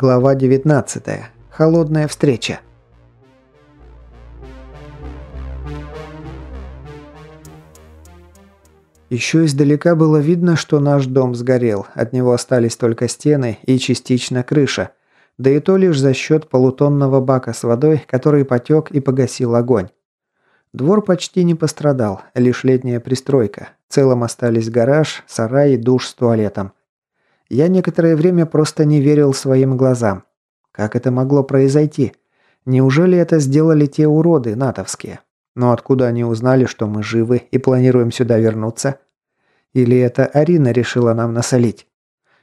Глава 19. Холодная встреча. Еще издалека было видно, что наш дом сгорел. От него остались только стены и частично крыша. Да и то лишь за счет полутонного бака с водой, который потек и погасил огонь. Двор почти не пострадал, лишь летняя пристройка. В целом остались гараж, сарай и душ с туалетом. Я некоторое время просто не верил своим глазам. Как это могло произойти? Неужели это сделали те уроды натовские? Но откуда они узнали, что мы живы и планируем сюда вернуться? Или это Арина решила нам насолить?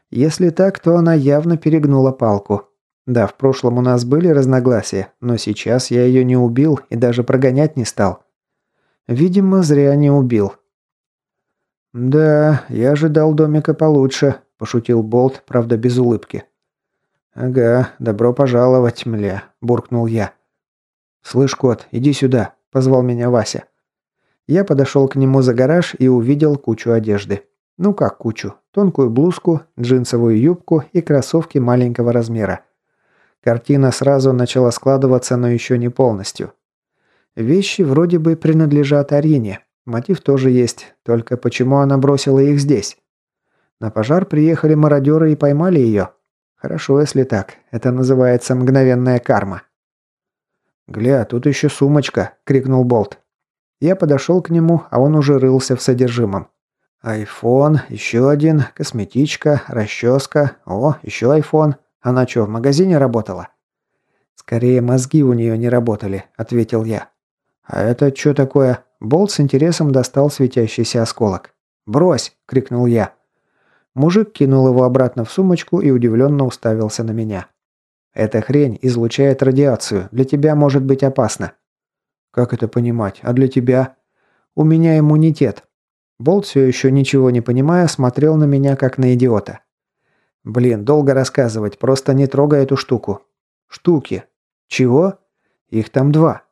Если так, то она явно перегнула палку. Да, в прошлом у нас были разногласия, но сейчас я ее не убил и даже прогонять не стал. Видимо, зря не убил. «Да, я ожидал домика получше», – пошутил Болт, правда без улыбки. «Ага, добро пожаловать, мля», – буркнул я. «Слышь, кот, иди сюда», – позвал меня Вася. Я подошел к нему за гараж и увидел кучу одежды. Ну как кучу? Тонкую блузку, джинсовую юбку и кроссовки маленького размера. Картина сразу начала складываться, но еще не полностью. Вещи вроде бы принадлежат Арине. Мотив тоже есть, только почему она бросила их здесь? На пожар приехали мародеры и поймали ее. Хорошо, если так. Это называется мгновенная карма. «Гля, тут еще сумочка!» – крикнул Болт. Я подошел к нему, а он уже рылся в содержимом. Айфон, еще один, косметичка, расческа. О, еще айфон. Она что, в магазине работала? Скорее, мозги у нее не работали, ответил я. А это что такое? Болт с интересом достал светящийся осколок. «Брось!» – крикнул я. Мужик кинул его обратно в сумочку и удивленно уставился на меня. «Эта хрень излучает радиацию. Для тебя может быть опасно». «Как это понимать? А для тебя?» «У меня иммунитет». Болт, все еще ничего не понимая, смотрел на меня как на идиота. «Блин, долго рассказывать, просто не трогай эту штуку». «Штуки?» «Чего?» «Их там два».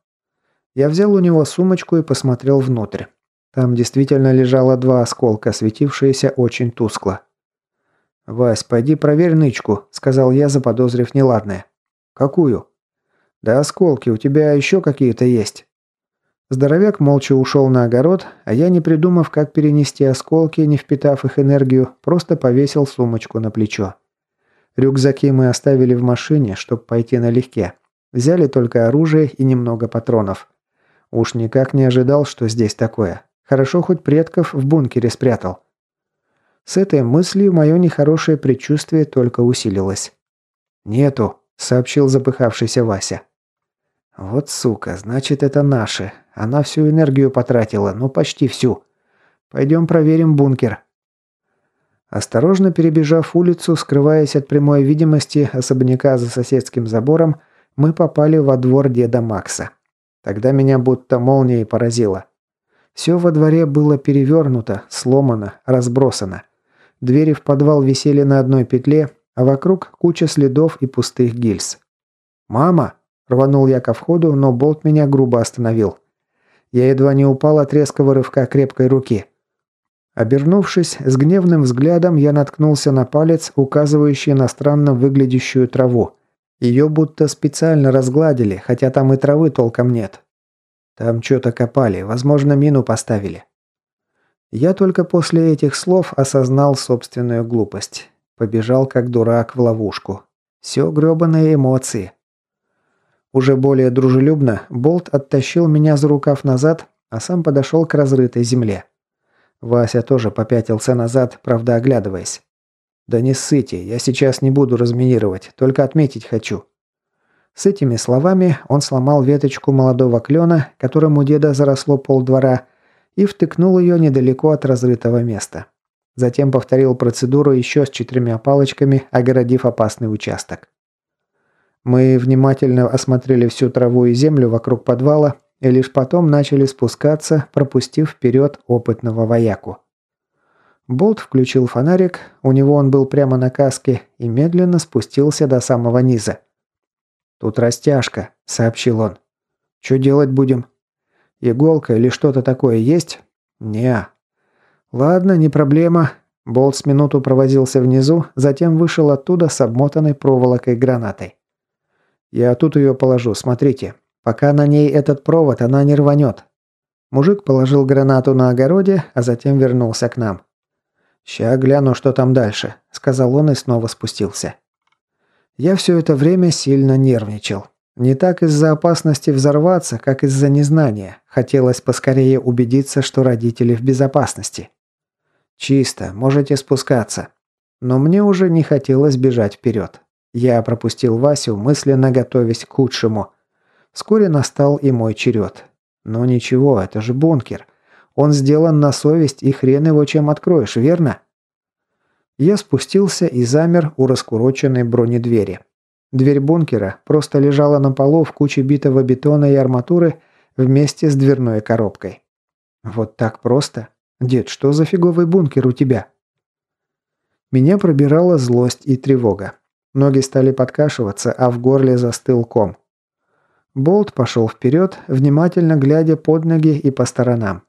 Я взял у него сумочку и посмотрел внутрь. Там действительно лежало два осколка, светившиеся очень тускло. «Вась, пойди проверь нычку», – сказал я, заподозрив неладное. «Какую?» «Да осколки, у тебя еще какие-то есть». Здоровяк молча ушел на огород, а я, не придумав, как перенести осколки, не впитав их энергию, просто повесил сумочку на плечо. Рюкзаки мы оставили в машине, чтобы пойти налегке. Взяли только оружие и немного патронов. Уж никак не ожидал, что здесь такое. Хорошо хоть предков в бункере спрятал. С этой мыслью мое нехорошее предчувствие только усилилось. «Нету», — сообщил запыхавшийся Вася. «Вот сука, значит, это наши. Она всю энергию потратила, ну почти всю. Пойдем проверим бункер». Осторожно перебежав улицу, скрываясь от прямой видимости особняка за соседским забором, мы попали во двор деда Макса. Тогда меня будто молнией поразило. Все во дворе было перевернуто, сломано, разбросано. Двери в подвал висели на одной петле, а вокруг куча следов и пустых гильз. «Мама!» – рванул я ко входу, но болт меня грубо остановил. Я едва не упал от резкого рывка крепкой руки. Обернувшись, с гневным взглядом я наткнулся на палец, указывающий на странно выглядящую траву. Ее будто специально разгладили, хотя там и травы толком нет. Там что-то копали, возможно, мину поставили. Я только после этих слов осознал собственную глупость. Побежал как дурак в ловушку. Все гребаные эмоции. Уже более дружелюбно Болт оттащил меня за рукав назад, а сам подошел к разрытой земле. Вася тоже попятился назад, правда оглядываясь. «Да не ссыте, я сейчас не буду разминировать, только отметить хочу». С этими словами он сломал веточку молодого клена, которому деда заросло полдвора, и втыкнул ее недалеко от разрытого места. Затем повторил процедуру еще с четырьмя палочками, огородив опасный участок. Мы внимательно осмотрели всю траву и землю вокруг подвала и лишь потом начали спускаться, пропустив вперед опытного вояку. Болт включил фонарик, у него он был прямо на каске, и медленно спустился до самого низа. «Тут растяжка», — сообщил он. «Что делать будем?» Иголка или что-то такое есть? Не. Ладно, не проблема. Болт с минуту провозился внизу, затем вышел оттуда с обмотанной проволокой гранатой. «Я тут ее положу, смотрите. Пока на ней этот провод, она не рванет». Мужик положил гранату на огороде, а затем вернулся к нам. «Ща гляну, что там дальше», – сказал он и снова спустился. Я все это время сильно нервничал. Не так из-за опасности взорваться, как из-за незнания. Хотелось поскорее убедиться, что родители в безопасности. «Чисто, можете спускаться». Но мне уже не хотелось бежать вперед. Я пропустил Васю, мысленно готовясь к худшему. Вскоре настал и мой черед. Но ничего, это же бункер. Он сделан на совесть, и хрен его чем откроешь, верно? Я спустился и замер у раскуроченной бронедвери. Дверь бункера просто лежала на полу в куче битого бетона и арматуры вместе с дверной коробкой. Вот так просто? Дед, что за фиговый бункер у тебя? Меня пробирала злость и тревога. Ноги стали подкашиваться, а в горле застыл ком. Болт пошел вперед, внимательно глядя под ноги и по сторонам.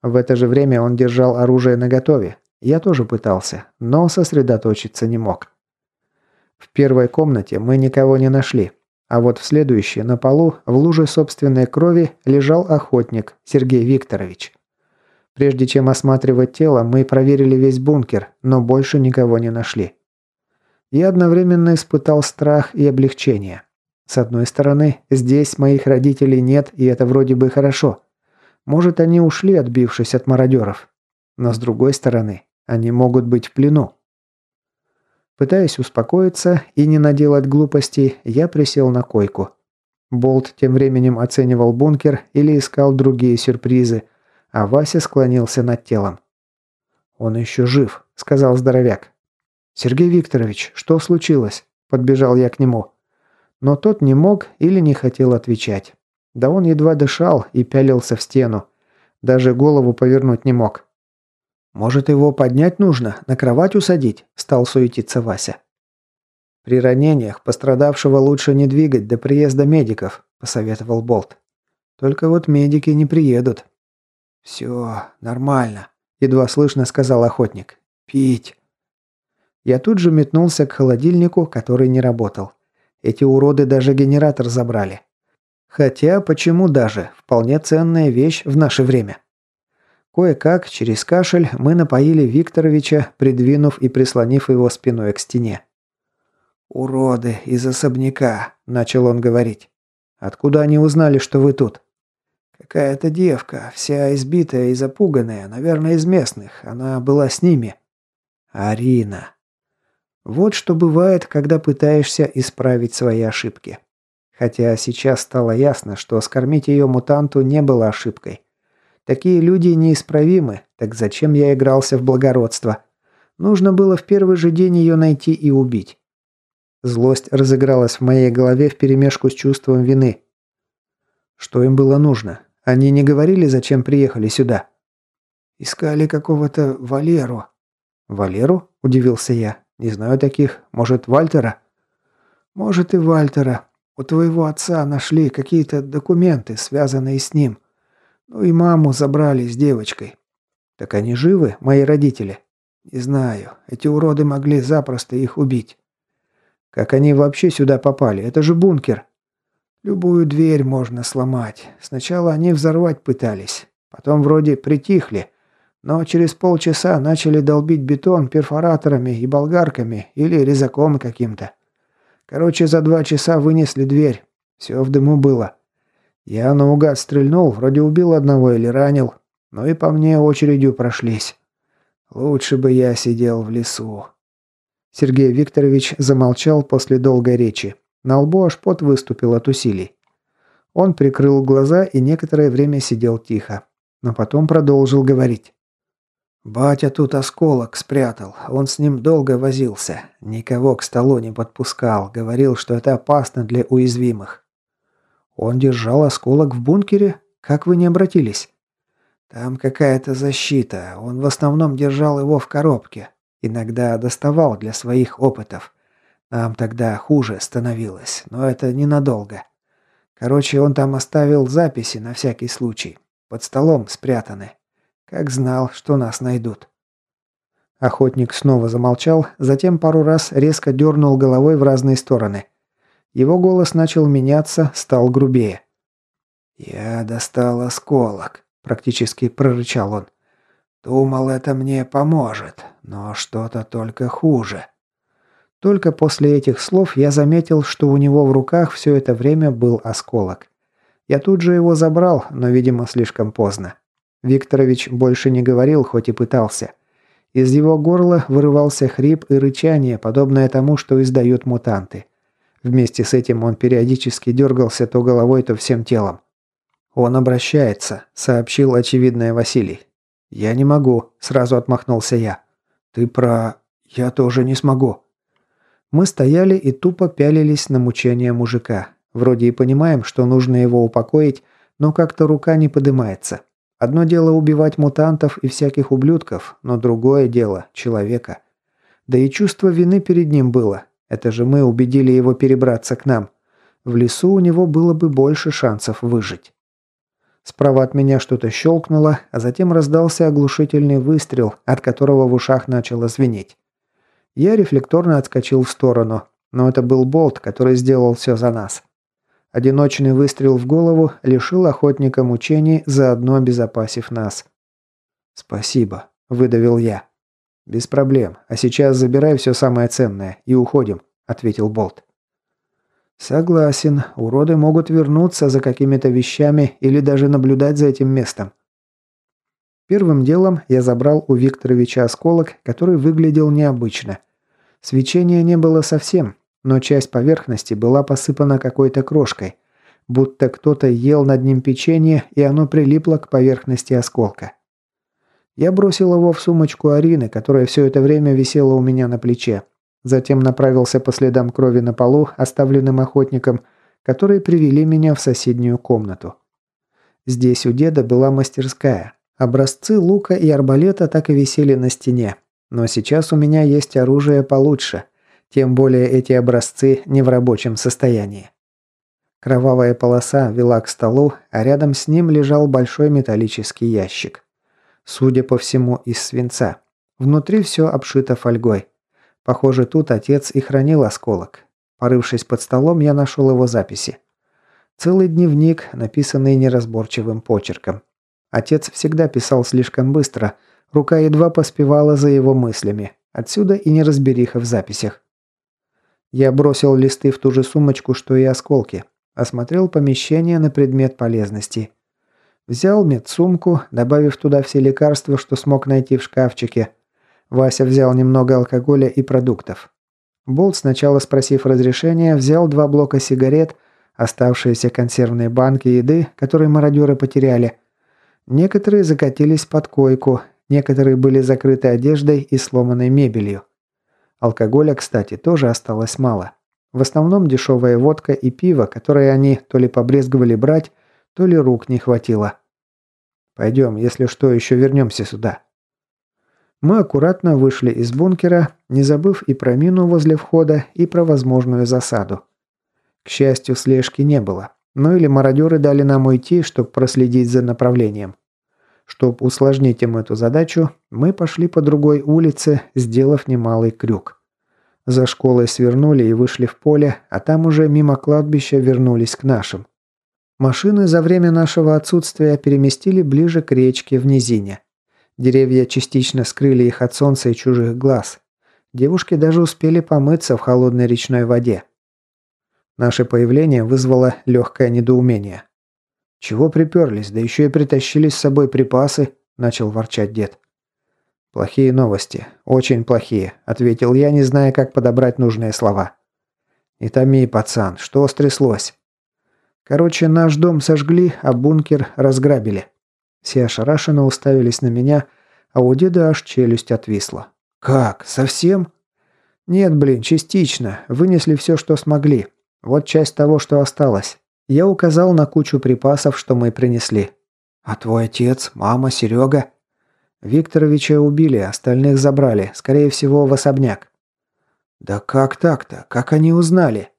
В это же время он держал оружие наготове, я тоже пытался, но сосредоточиться не мог. В первой комнате мы никого не нашли, а вот в следующей на полу в луже собственной крови лежал охотник Сергей Викторович. Прежде чем осматривать тело, мы проверили весь бункер, но больше никого не нашли. Я одновременно испытал страх и облегчение. С одной стороны, здесь моих родителей нет, и это вроде бы хорошо. Может, они ушли, отбившись от мародеров. Но с другой стороны, они могут быть в плену. Пытаясь успокоиться и не наделать глупостей, я присел на койку. Болт тем временем оценивал бункер или искал другие сюрпризы, а Вася склонился над телом. «Он еще жив», — сказал здоровяк. «Сергей Викторович, что случилось?» – подбежал я к нему. Но тот не мог или не хотел отвечать. Да он едва дышал и пялился в стену. Даже голову повернуть не мог. «Может, его поднять нужно, на кровать усадить?» – стал суетиться Вася. «При ранениях пострадавшего лучше не двигать до приезда медиков», – посоветовал Болт. «Только вот медики не приедут». «Все, нормально», – едва слышно сказал охотник. «Пить». Я тут же метнулся к холодильнику, который не работал. Эти уроды даже генератор забрали. Хотя, почему даже? Вполне ценная вещь в наше время. Кое-как, через кашель, мы напоили Викторовича, придвинув и прислонив его спиной к стене. «Уроды из особняка», – начал он говорить. «Откуда они узнали, что вы тут?» «Какая-то девка, вся избитая и запуганная, наверное, из местных. Она была с ними». «Арина». Вот что бывает, когда пытаешься исправить свои ошибки. Хотя сейчас стало ясно, что скормить ее мутанту не было ошибкой. Такие люди неисправимы, так зачем я игрался в благородство? Нужно было в первый же день ее найти и убить. Злость разыгралась в моей голове вперемешку с чувством вины. Что им было нужно? Они не говорили, зачем приехали сюда? Искали какого-то Валеру. Валеру? Удивился я. Не знаю таких. Может, Вальтера? Может и Вальтера. У твоего отца нашли какие-то документы, связанные с ним. Ну и маму забрали с девочкой. Так они живы, мои родители? Не знаю. Эти уроды могли запросто их убить. Как они вообще сюда попали? Это же бункер. Любую дверь можно сломать. Сначала они взорвать пытались. Потом вроде притихли. Но через полчаса начали долбить бетон перфораторами и болгарками или резаком каким-то. Короче, за два часа вынесли дверь. Все в дыму было. Я наугад стрельнул, вроде убил одного или ранил, но и по мне очередью прошлись. Лучше бы я сидел в лесу. Сергей Викторович замолчал после долгой речи. На лбу аж пот выступил от усилий. Он прикрыл глаза и некоторое время сидел тихо, но потом продолжил говорить. «Батя тут осколок спрятал. Он с ним долго возился. Никого к столу не подпускал. Говорил, что это опасно для уязвимых. Он держал осколок в бункере? Как вы не обратились? Там какая-то защита. Он в основном держал его в коробке. Иногда доставал для своих опытов. Нам тогда хуже становилось, но это ненадолго. Короче, он там оставил записи на всякий случай. Под столом спрятаны. Как знал, что нас найдут. Охотник снова замолчал, затем пару раз резко дернул головой в разные стороны. Его голос начал меняться, стал грубее. «Я достал осколок», – практически прорычал он. «Думал, это мне поможет, но что-то только хуже». Только после этих слов я заметил, что у него в руках все это время был осколок. Я тут же его забрал, но, видимо, слишком поздно. Викторович больше не говорил, хоть и пытался. Из его горла вырывался хрип и рычание, подобное тому, что издают мутанты. Вместе с этим он периодически дергался то головой, то всем телом. «Он обращается», — сообщил очевидное Василий. «Я не могу», — сразу отмахнулся я. «Ты про... Я тоже не смогу». Мы стояли и тупо пялились на мучения мужика. Вроде и понимаем, что нужно его упокоить, но как-то рука не подымается. Одно дело убивать мутантов и всяких ублюдков, но другое дело – человека. Да и чувство вины перед ним было. Это же мы убедили его перебраться к нам. В лесу у него было бы больше шансов выжить. Справа от меня что-то щелкнуло, а затем раздался оглушительный выстрел, от которого в ушах начало звенеть. Я рефлекторно отскочил в сторону, но это был болт, который сделал все за нас. Одиночный выстрел в голову лишил охотника мучений, заодно обезопасив нас. «Спасибо», – выдавил я. «Без проблем. А сейчас забирай все самое ценное и уходим», – ответил Болт. «Согласен. Уроды могут вернуться за какими-то вещами или даже наблюдать за этим местом. Первым делом я забрал у Викторовича осколок, который выглядел необычно. Свечения не было совсем, но часть поверхности была посыпана какой-то крошкой, будто кто-то ел над ним печенье, и оно прилипло к поверхности осколка. Я бросил его в сумочку Арины, которая все это время висела у меня на плече. Затем направился по следам крови на полу, оставленным охотником, которые привели меня в соседнюю комнату. Здесь у деда была мастерская, Образцы лука и арбалета так и висели на стене. Но сейчас у меня есть оружие получше. Тем более эти образцы не в рабочем состоянии. Кровавая полоса вела к столу, а рядом с ним лежал большой металлический ящик. Судя по всему, из свинца. Внутри все обшито фольгой. Похоже, тут отец и хранил осколок. Порывшись под столом, я нашел его записи. Целый дневник, написанный неразборчивым почерком. Отец всегда писал слишком быстро, рука едва поспевала за его мыслями. Отсюда и неразбериха в записях. Я бросил листы в ту же сумочку, что и осколки. Осмотрел помещение на предмет полезности. Взял медсумку, добавив туда все лекарства, что смог найти в шкафчике. Вася взял немного алкоголя и продуктов. Болт, сначала спросив разрешения, взял два блока сигарет, оставшиеся консервные банки еды, которые мародеры потеряли, Некоторые закатились под койку, некоторые были закрыты одеждой и сломанной мебелью. Алкоголя, кстати, тоже осталось мало. В основном дешевая водка и пиво, которые они то ли побрезговали брать, то ли рук не хватило. Пойдем, если что, еще вернемся сюда. Мы аккуратно вышли из бункера, не забыв и про мину возле входа, и про возможную засаду. К счастью, слежки не было. Ну или мародеры дали нам уйти, чтобы проследить за направлением. Чтобы усложнить им эту задачу, мы пошли по другой улице, сделав немалый крюк. За школой свернули и вышли в поле, а там уже мимо кладбища вернулись к нашим. Машины за время нашего отсутствия переместили ближе к речке в низине. Деревья частично скрыли их от солнца и чужих глаз. Девушки даже успели помыться в холодной речной воде. Наше появление вызвало легкое недоумение. «Чего приперлись? Да еще и притащили с собой припасы», – начал ворчать дед. «Плохие новости. Очень плохие», – ответил я, не зная, как подобрать нужные слова. «Не томи, пацан. Что стряслось?» «Короче, наш дом сожгли, а бункер разграбили». Все ошарашенно уставились на меня, а у деда аж челюсть отвисла. «Как? Совсем?» «Нет, блин, частично. Вынесли все, что смогли. Вот часть того, что осталось. Я указал на кучу припасов, что мы принесли. А твой отец, мама, Серега? Викторовича убили, остальных забрали, скорее всего, в особняк. Да как так-то? Как они узнали?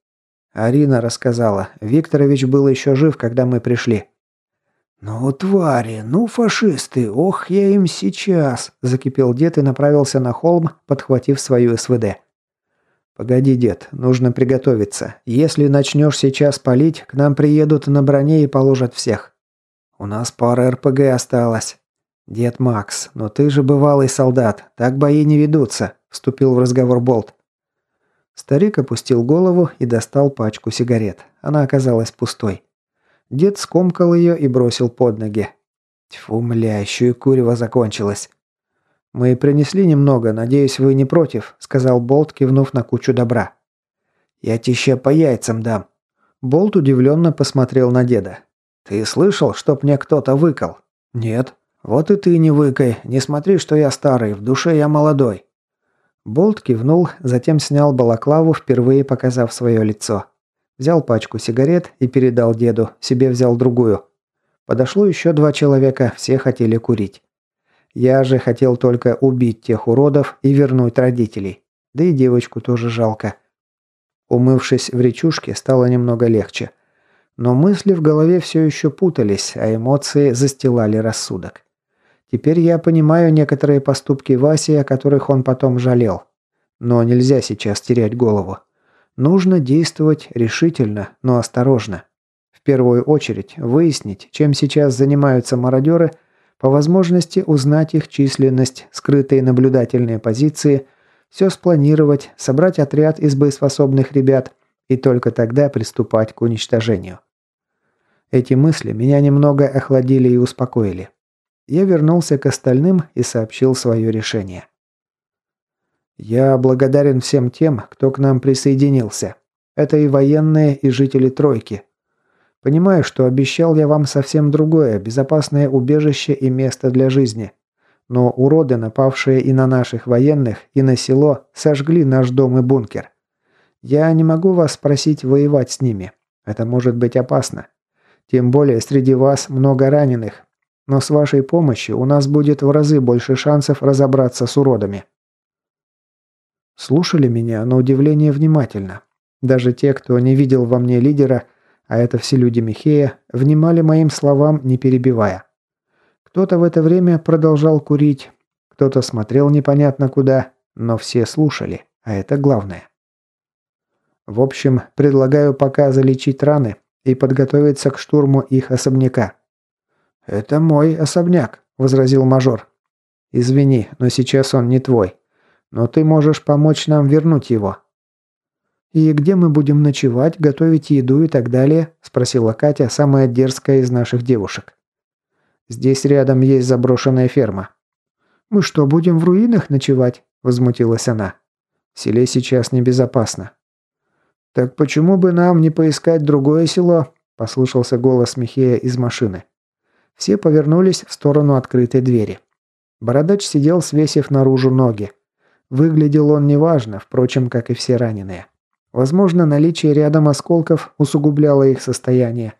Арина рассказала. Викторович был еще жив, когда мы пришли. «Ну, твари, ну, фашисты, ох, я им сейчас!» – закипел дед и направился на холм, подхватив свою СВД. «Погоди, дед, нужно приготовиться. Если начнешь сейчас палить, к нам приедут на броне и положат всех. У нас пара РПГ осталось. Дед Макс, но ты же бывалый солдат, так бои не ведутся», – вступил в разговор Болт. Старик опустил голову и достал пачку сигарет. Она оказалась пустой. Дед скомкал ее и бросил под ноги. Тьфу, мля, еще и курево закончилось. «Мы принесли немного, надеюсь, вы не против», — сказал Болт, кивнув на кучу добра. «Я тебе по яйцам дам». Болт удивленно посмотрел на деда. «Ты слышал, чтоб мне кто-то выкал?» «Нет». «Вот и ты не выкай, не смотри, что я старый, в душе я молодой». Болт кивнул, затем снял балаклаву, впервые показав свое лицо. Взял пачку сигарет и передал деду, себе взял другую. Подошло еще два человека, все хотели курить. Я же хотел только убить тех уродов и вернуть родителей. Да и девочку тоже жалко. Умывшись в речушке, стало немного легче. Но мысли в голове все еще путались, а эмоции застилали рассудок. Теперь я понимаю некоторые поступки Васи, о которых он потом жалел. Но нельзя сейчас терять голову. Нужно действовать решительно, но осторожно. В первую очередь выяснить, чем сейчас занимаются мародеры, по возможности узнать их численность, скрытые наблюдательные позиции, все спланировать, собрать отряд из боеспособных ребят и только тогда приступать к уничтожению. Эти мысли меня немного охладили и успокоили. Я вернулся к остальным и сообщил свое решение. Я благодарен всем тем, кто к нам присоединился. Это и военные, и жители Тройки. Понимаю, что обещал я вам совсем другое, безопасное убежище и место для жизни. Но уроды, напавшие и на наших военных, и на село, сожгли наш дом и бункер. Я не могу вас просить воевать с ними. Это может быть опасно. Тем более среди вас много раненых. Но с вашей помощью у нас будет в разы больше шансов разобраться с уродами. Слушали меня, на удивление, внимательно. Даже те, кто не видел во мне лидера, а это все люди Михея, внимали моим словам, не перебивая. Кто-то в это время продолжал курить, кто-то смотрел непонятно куда, но все слушали, а это главное. В общем, предлагаю пока залечить раны и подготовиться к штурму их особняка. «Это мой особняк», – возразил мажор. «Извини, но сейчас он не твой. Но ты можешь помочь нам вернуть его». «И где мы будем ночевать, готовить еду и так далее?» – спросила Катя, самая дерзкая из наших девушек. «Здесь рядом есть заброшенная ферма». «Мы что, будем в руинах ночевать?» – возмутилась она. «В селе сейчас небезопасно». «Так почему бы нам не поискать другое село?» – послышался голос Михея из машины. Все повернулись в сторону открытой двери. Бородач сидел, свесив наружу ноги. Выглядел он неважно, впрочем, как и все раненые. Возможно, наличие рядом осколков усугубляло их состояние.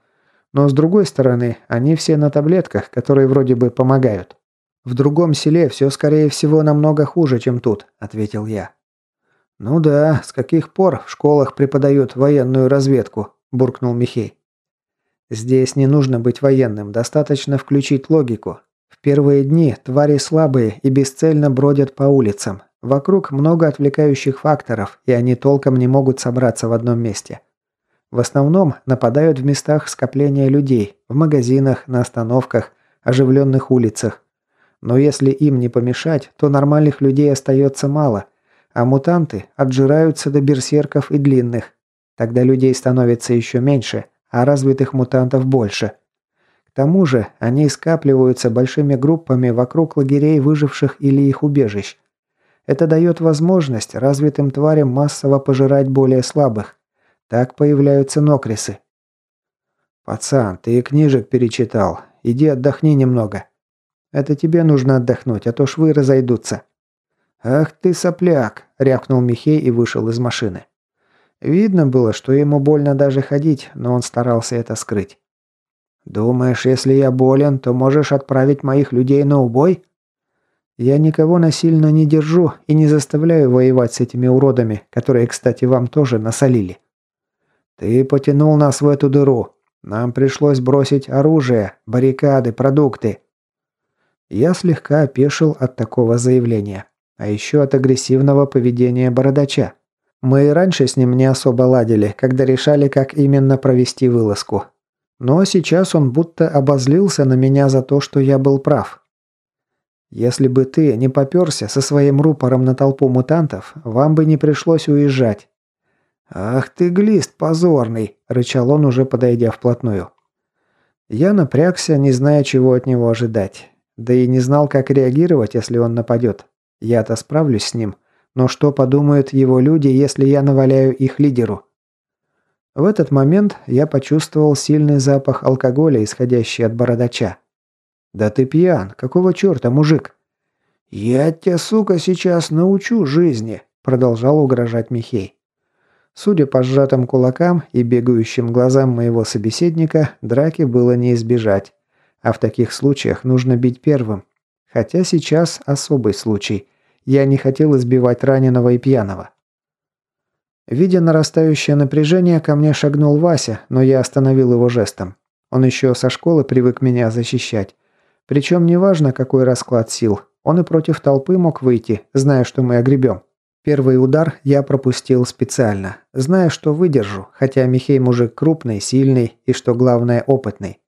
Но с другой стороны, они все на таблетках, которые вроде бы помогают. «В другом селе все, скорее всего, намного хуже, чем тут», – ответил я. «Ну да, с каких пор в школах преподают военную разведку?» – буркнул Михей. «Здесь не нужно быть военным, достаточно включить логику. В первые дни твари слабые и бесцельно бродят по улицам, Вокруг много отвлекающих факторов, и они толком не могут собраться в одном месте. В основном нападают в местах скопления людей, в магазинах, на остановках, оживленных улицах. Но если им не помешать, то нормальных людей остается мало, а мутанты отжираются до берсерков и длинных. Тогда людей становится еще меньше, а развитых мутантов больше. К тому же они скапливаются большими группами вокруг лагерей выживших или их убежищ. Это дает возможность развитым тварям массово пожирать более слабых. Так появляются нокрисы. «Пацан, ты книжек перечитал. Иди отдохни немного». «Это тебе нужно отдохнуть, а то швы разойдутся». «Ах ты сопляк!» – рявкнул Михей и вышел из машины. Видно было, что ему больно даже ходить, но он старался это скрыть. «Думаешь, если я болен, то можешь отправить моих людей на убой?» Я никого насильно не держу и не заставляю воевать с этими уродами, которые, кстати, вам тоже насолили. Ты потянул нас в эту дыру. Нам пришлось бросить оружие, баррикады, продукты». Я слегка опешил от такого заявления, а еще от агрессивного поведения бородача. Мы и раньше с ним не особо ладили, когда решали, как именно провести вылазку. Но сейчас он будто обозлился на меня за то, что я был прав. Если бы ты не попёрся со своим рупором на толпу мутантов, вам бы не пришлось уезжать. «Ах ты, глист позорный!» – рычал он, уже подойдя вплотную. Я напрягся, не зная, чего от него ожидать. Да и не знал, как реагировать, если он нападет. Я-то справлюсь с ним. Но что подумают его люди, если я наваляю их лидеру? В этот момент я почувствовал сильный запах алкоголя, исходящий от бородача. «Да ты пьян! Какого черта, мужик?» «Я тебя, сука, сейчас научу жизни!» – продолжал угрожать Михей. Судя по сжатым кулакам и бегающим глазам моего собеседника, драки было не избежать. А в таких случаях нужно бить первым. Хотя сейчас особый случай. Я не хотел избивать раненого и пьяного. Видя нарастающее напряжение, ко мне шагнул Вася, но я остановил его жестом. Он еще со школы привык меня защищать. Причем неважно, какой расклад сил, он и против толпы мог выйти, зная, что мы огребем. Первый удар я пропустил специально, зная, что выдержу, хотя Михей мужик крупный, сильный и, что главное, опытный.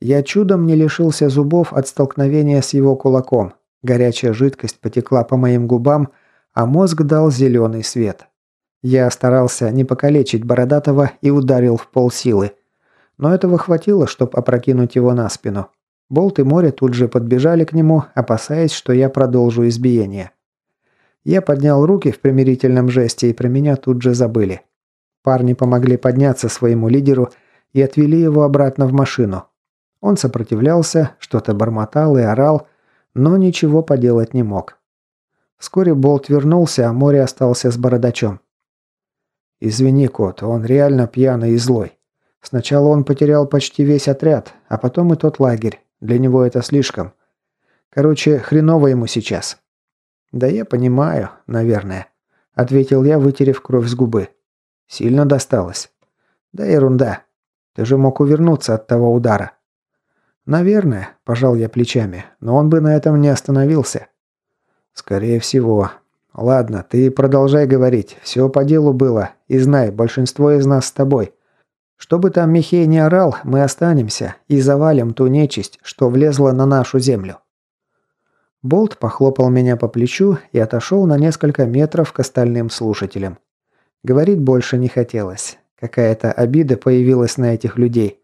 Я чудом не лишился зубов от столкновения с его кулаком. Горячая жидкость потекла по моим губам, а мозг дал зеленый свет. Я старался не покалечить Бородатого и ударил в полсилы. Но этого хватило, чтобы опрокинуть его на спину. Болт и море тут же подбежали к нему, опасаясь, что я продолжу избиение. Я поднял руки в примирительном жесте, и про меня тут же забыли. Парни помогли подняться своему лидеру и отвели его обратно в машину. Он сопротивлялся, что-то бормотал и орал, но ничего поделать не мог. Вскоре Болт вернулся, а море остался с бородачом. «Извини, кот, он реально пьяный и злой. Сначала он потерял почти весь отряд, а потом и тот лагерь. Для него это слишком. Короче, хреново ему сейчас». «Да я понимаю, наверное», — ответил я, вытерев кровь с губы. «Сильно досталось?» «Да ерунда. Ты же мог увернуться от того удара». «Наверное», – пожал я плечами, – «но он бы на этом не остановился». «Скорее всего. Ладно, ты продолжай говорить. Все по делу было. И знай, большинство из нас с тобой. Что бы там Михей не орал, мы останемся и завалим ту нечисть, что влезла на нашу землю». Болт похлопал меня по плечу и отошел на несколько метров к остальным слушателям. Говорить больше не хотелось. Какая-то обида появилась на этих людей.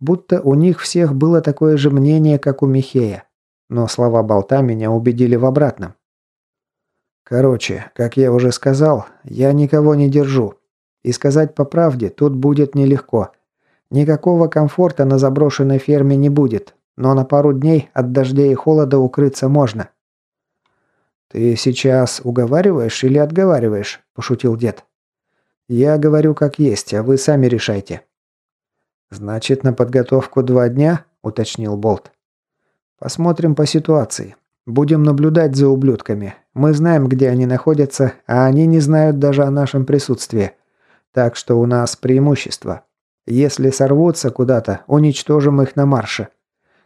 Будто у них всех было такое же мнение, как у Михея. Но слова болта меня убедили в обратном. Короче, как я уже сказал, я никого не держу. И сказать по правде, тут будет нелегко. Никакого комфорта на заброшенной ферме не будет, но на пару дней от дождя и холода укрыться можно. «Ты сейчас уговариваешь или отговариваешь?» – пошутил дед. «Я говорю как есть, а вы сами решайте». «Значит, на подготовку два дня?» – уточнил Болт. «Посмотрим по ситуации. Будем наблюдать за ублюдками. Мы знаем, где они находятся, а они не знают даже о нашем присутствии. Так что у нас преимущество. Если сорвутся куда-то, уничтожим их на марше.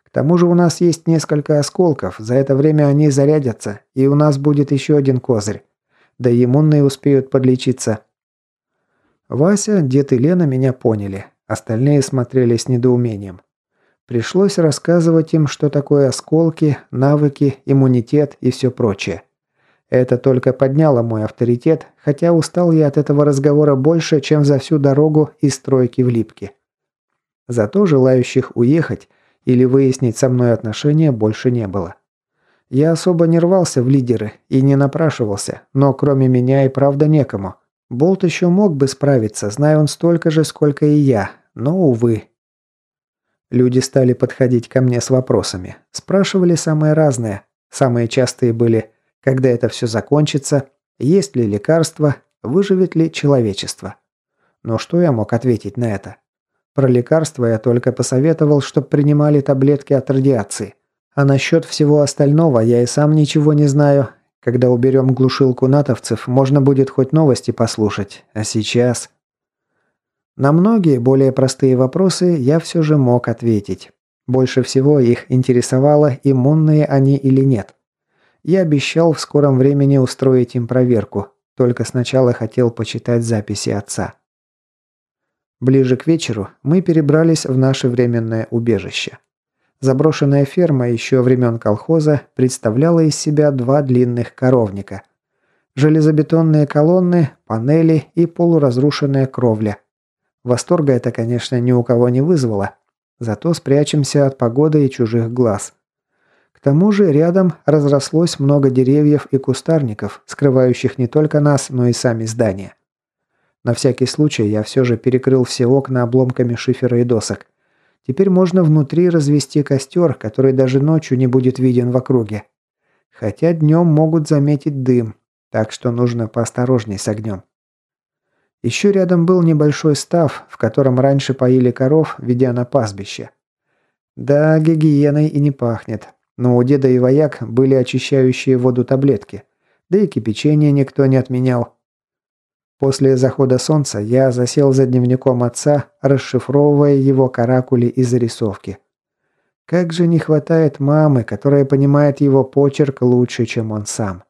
К тому же у нас есть несколько осколков, за это время они зарядятся, и у нас будет еще один козырь. Да и иммунные успеют подлечиться». Вася, дед и Лена меня поняли. Остальные смотрели с недоумением. Пришлось рассказывать им, что такое осколки, навыки, иммунитет и все прочее. Это только подняло мой авторитет, хотя устал я от этого разговора больше, чем за всю дорогу из стройки в Липке. Зато желающих уехать или выяснить со мной отношения больше не было. Я особо не рвался в лидеры и не напрашивался, но кроме меня и правда некому – Болт еще мог бы справиться, зная он столько же, сколько и я, но, увы. Люди стали подходить ко мне с вопросами. Спрашивали самые разные. Самые частые были, когда это все закончится, есть ли лекарства, выживет ли человечество. Но что я мог ответить на это? Про лекарства я только посоветовал, чтобы принимали таблетки от радиации. А насчет всего остального я и сам ничего не знаю когда уберем глушилку натовцев, можно будет хоть новости послушать. А сейчас... На многие более простые вопросы я все же мог ответить. Больше всего их интересовало, иммунные они или нет. Я обещал в скором времени устроить им проверку, только сначала хотел почитать записи отца. Ближе к вечеру мы перебрались в наше временное убежище. Заброшенная ферма еще времен колхоза представляла из себя два длинных коровника. Железобетонные колонны, панели и полуразрушенная кровля. Восторга это, конечно, ни у кого не вызвало. Зато спрячемся от погоды и чужих глаз. К тому же рядом разрослось много деревьев и кустарников, скрывающих не только нас, но и сами здания. На всякий случай я все же перекрыл все окна обломками шифера и досок. Теперь можно внутри развести костер, который даже ночью не будет виден в округе. Хотя днем могут заметить дым, так что нужно поосторожней с огнем. Еще рядом был небольшой став, в котором раньше поили коров, ведя на пастбище. Да, гигиеной и не пахнет. Но у деда и вояк были очищающие воду таблетки. Да и кипячение никто не отменял. После захода солнца я засел за дневником отца, расшифровывая его каракули и зарисовки. Как же не хватает мамы, которая понимает его почерк лучше, чем он сам.